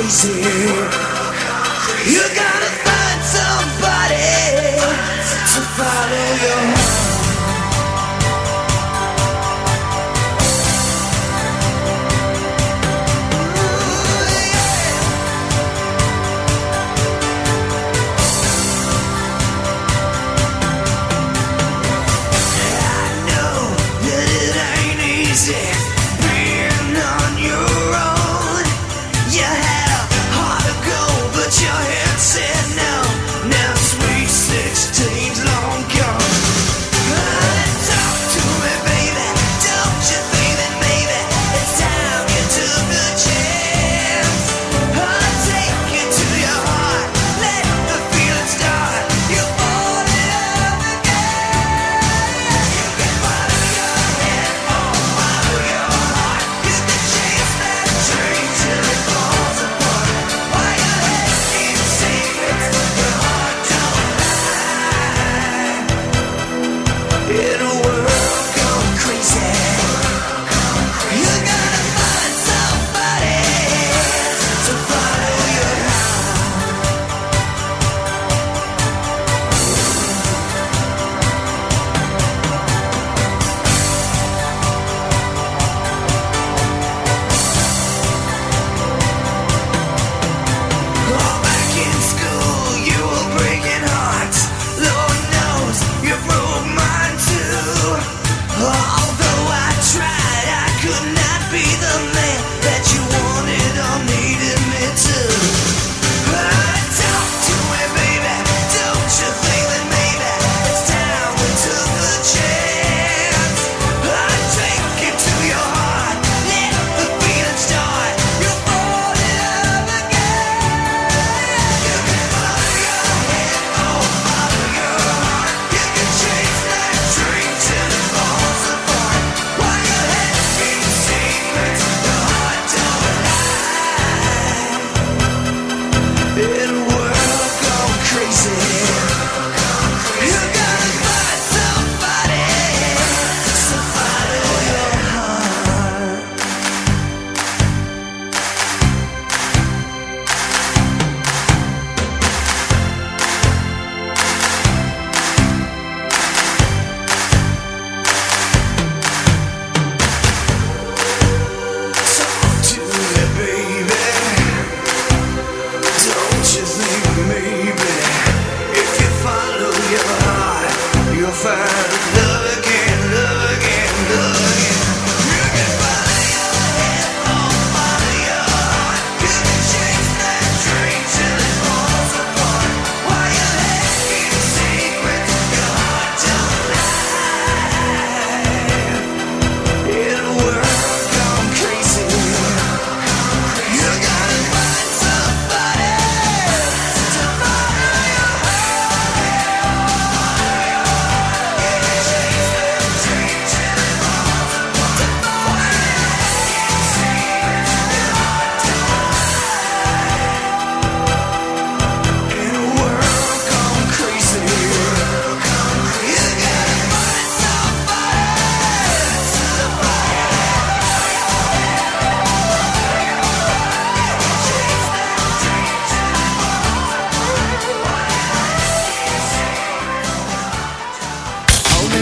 crazy. You gotta find somebody to follow your fast.